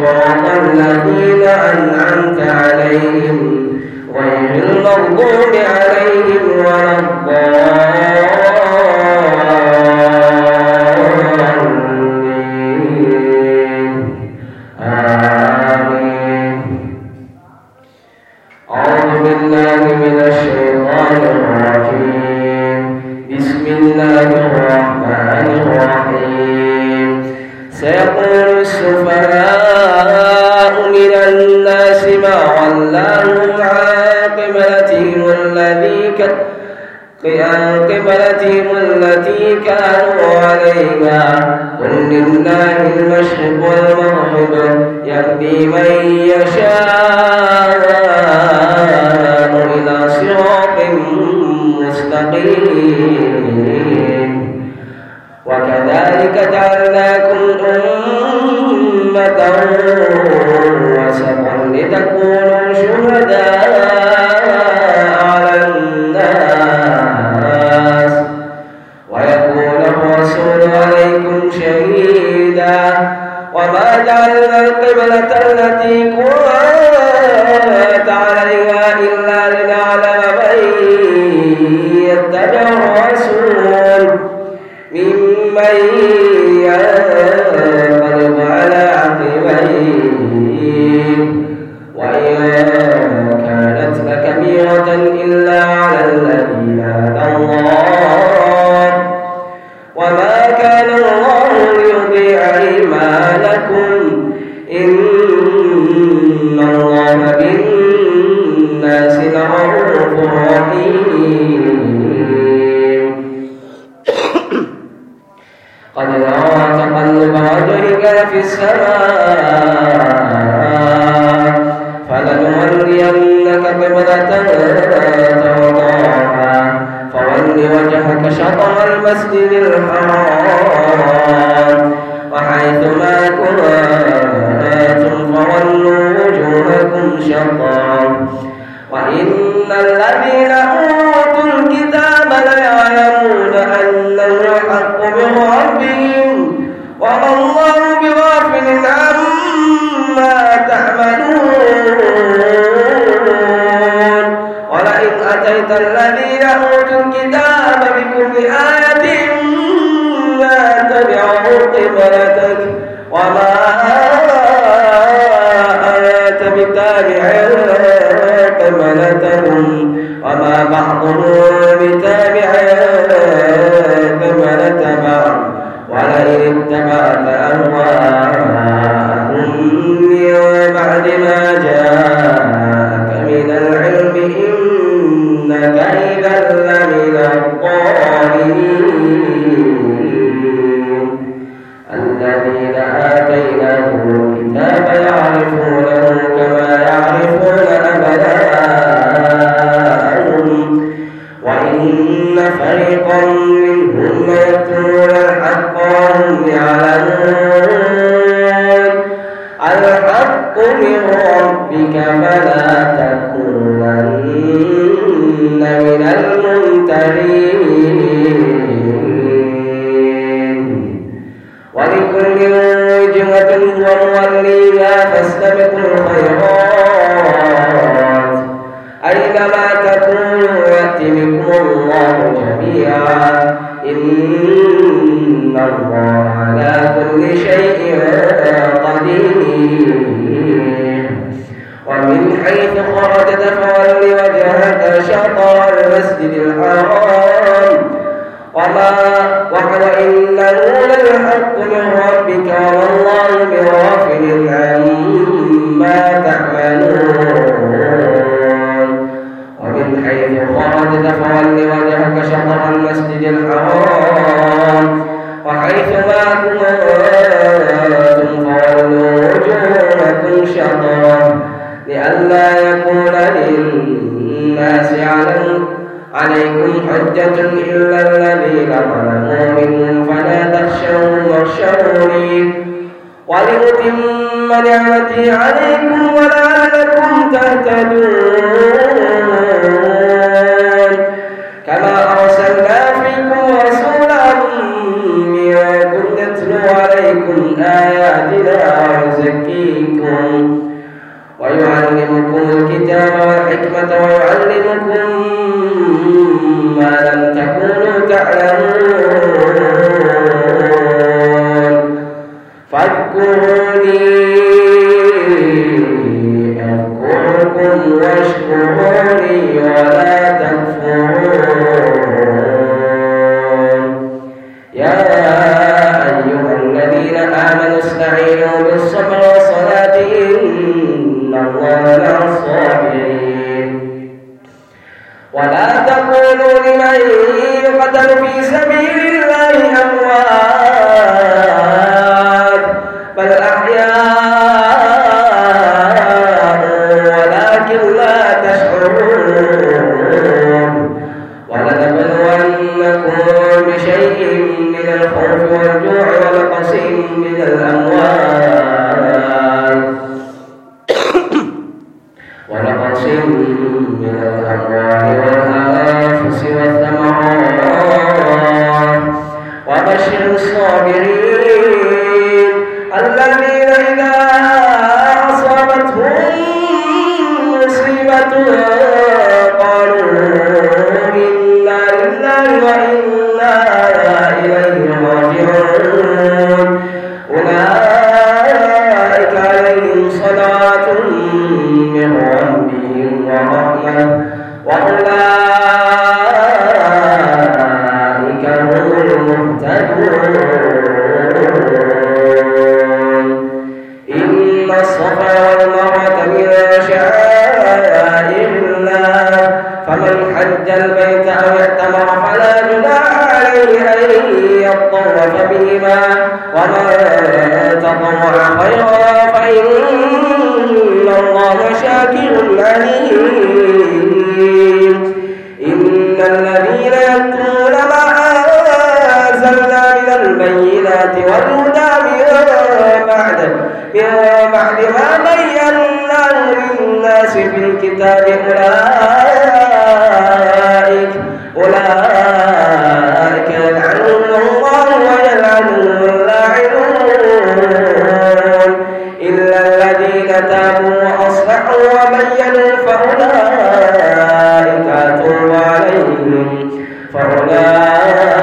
صراط الذين أنعمت عليهم غير المغضوب عليهم ولا آمين. أعوذ بالله من الشيطان الرجيم بسم الله الرحمن الرحيم. سيقول السفهاء عن قبلتهم التي كانوا عليها. قل لله المشرق والمغرب يهدي من يشاء إلى صراط مستقيم. يتبع الرسول ممن الذين أوتوا الكتاب ليعلمون الحق وما الله بغافل عما تعملون. ولئن أتيت الذين أوتوا الكتاب بكل آية ما تبعوا قبلتك وما من الممترين ومن حيث خرجت فول وجهك شطر المسجد الحرام. وما وإنه للحق من ربك وما الله بغافل عما تعملون. ومن حيث خرجت فول وجهك شطر المسجد الحرام. وحيث ما كنتم through it. بالبينات والهدى من بعد. من بعد ما بيناه للناس في الكتاب أولئك. أولئك يلعنهم الله ويلعنهم اللاعنون. إلا الذين تابوا وأصلحوا وبينوا فأولئك أتوب عليهم. فأولئك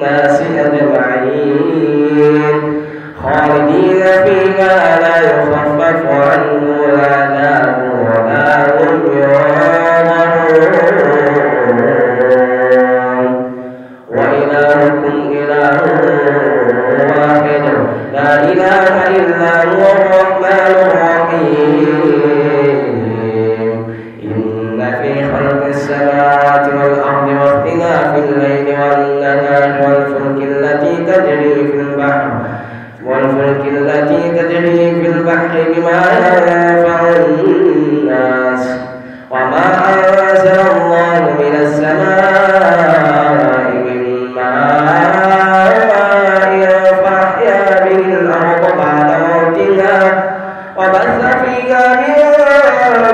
الناس أجمعين. خالدين فيها لا يخفف عنه العذاب ولا هم ينظرون وإلهكم إله واحد. لا إله إلا هو الرحمن الرحيم. إن في خلق السماوات والأرض واختلاف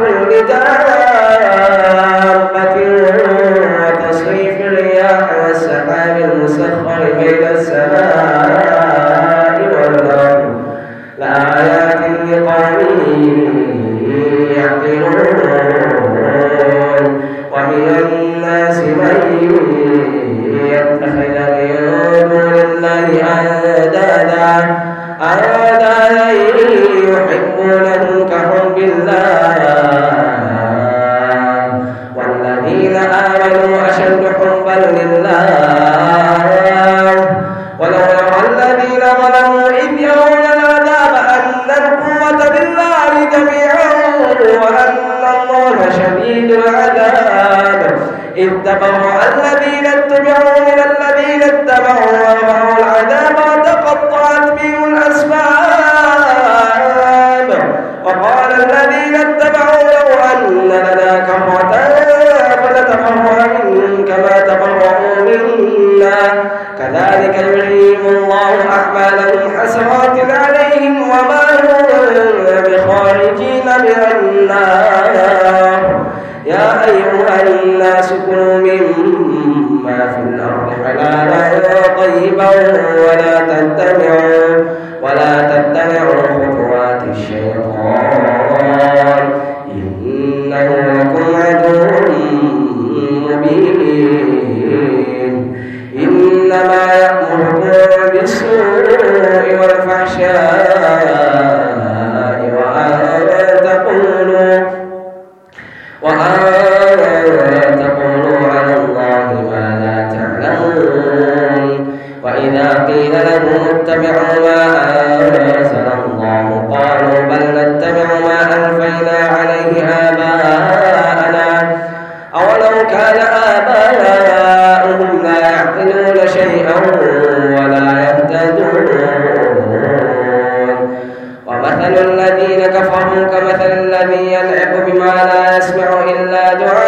হয়ে যায় في الأرض حلالا طيبا ولا تتبعوا الذي ينعق بما لا يسمع إلا دعاء.